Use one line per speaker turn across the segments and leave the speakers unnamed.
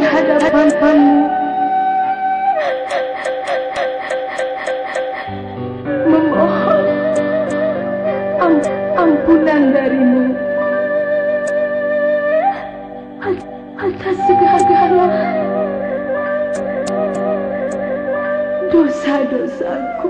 hadapanmu memohon am ampunan darimu. Atas segala dosa-dosaku.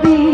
be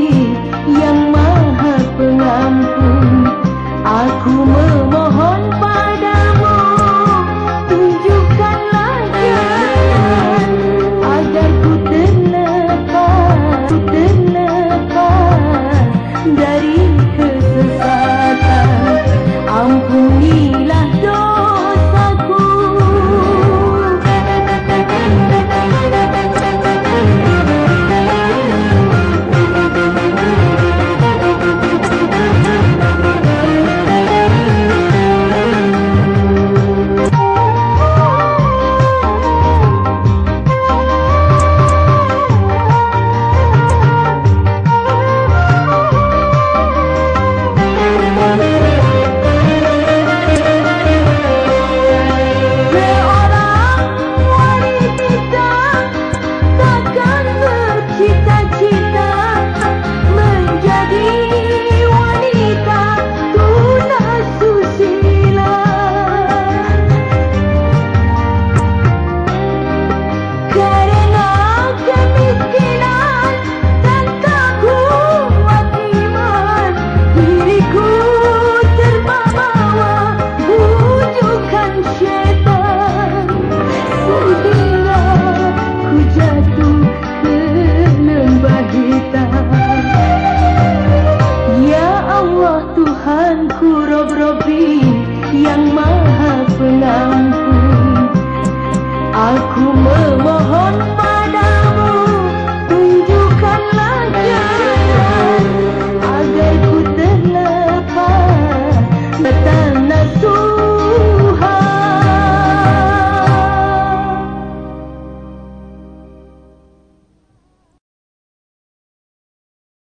yang maha pengampun. Aku memohon